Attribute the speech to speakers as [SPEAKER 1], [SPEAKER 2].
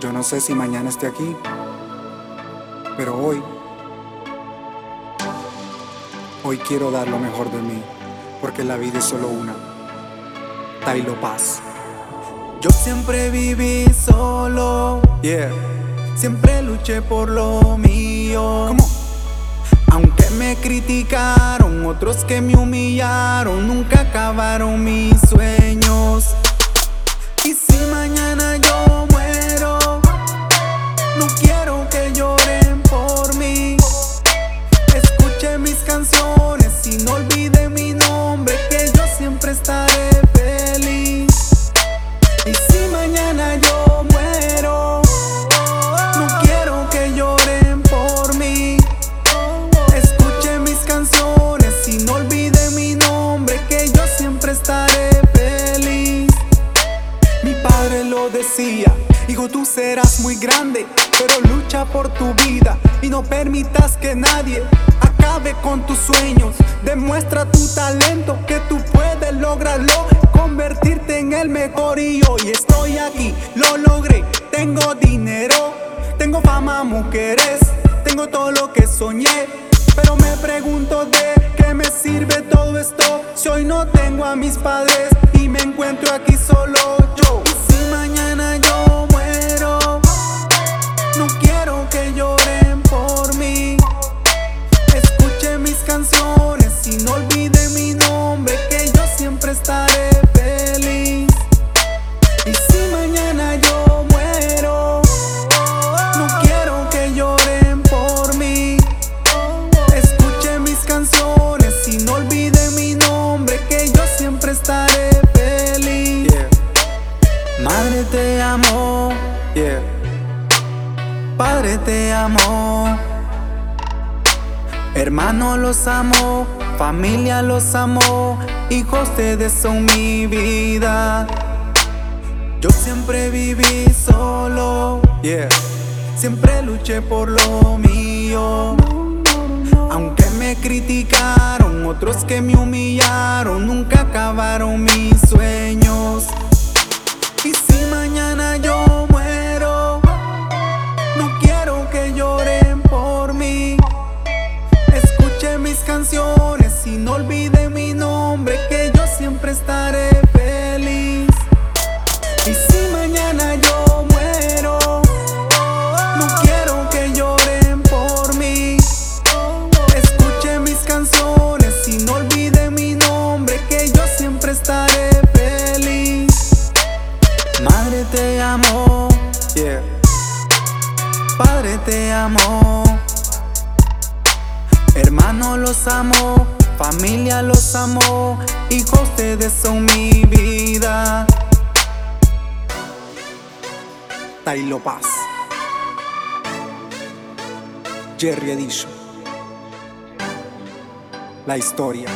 [SPEAKER 1] Yo no sé si mañana esté aquí, pero hoy, hoy quiero dar lo mejor de mí, porque la vida es solo una. Tailo Paz.
[SPEAKER 2] Yo siempre viví solo,
[SPEAKER 1] Yeah.
[SPEAKER 2] siempre luché por lo mío.
[SPEAKER 1] ¿Cómo?
[SPEAKER 2] Aunque me criticaron, otros que me humillaron, nunca acabaron mis sueños. No quiero que lloren por mí. Escuche mis canciones y no olvide mi nombre, que yo siempre estaré feliz. Y si mañana yo muero, no quiero que lloren por mí. Escuche mis canciones y no olvide mi nombre, que yo siempre estaré feliz. Mi padre lo decía, hijo tú serás muy grande, pero lucha por tu vida y no permitas que nadie acabe con tus sueños. Demuestra tu talento, que tú puedes lograrlo, convertirte en el mejor y hoy estoy aquí, lo logré, tengo dinero, tengo fama, mujeres, tengo todo lo que soñé. Pero me pregunto de qué me sirve todo esto si hoy no tengo a mis padres y me encuentro aquí solo yo. Si mañana yo Madre te amo,
[SPEAKER 1] Yeah.
[SPEAKER 2] padre te amo. Hermano los amo, familia los amo, hijos ustedes son mi vida. Yo siempre viví solo,
[SPEAKER 1] Yeah.
[SPEAKER 2] siempre luché por lo mío. Aunque me criticaron, otros que me humillaron, nunca acabaron mis sueños. Y si mañana yo muero, no quiero que lloren por mí. Escuche mis canciones y no olvide mi nombre, que yo siempre estaré feliz. Y si te amo. Hermano los amo, familia los amo, hijos ustedes son mi vida.
[SPEAKER 1] Tailo Paz. Jerry Edition. La historia.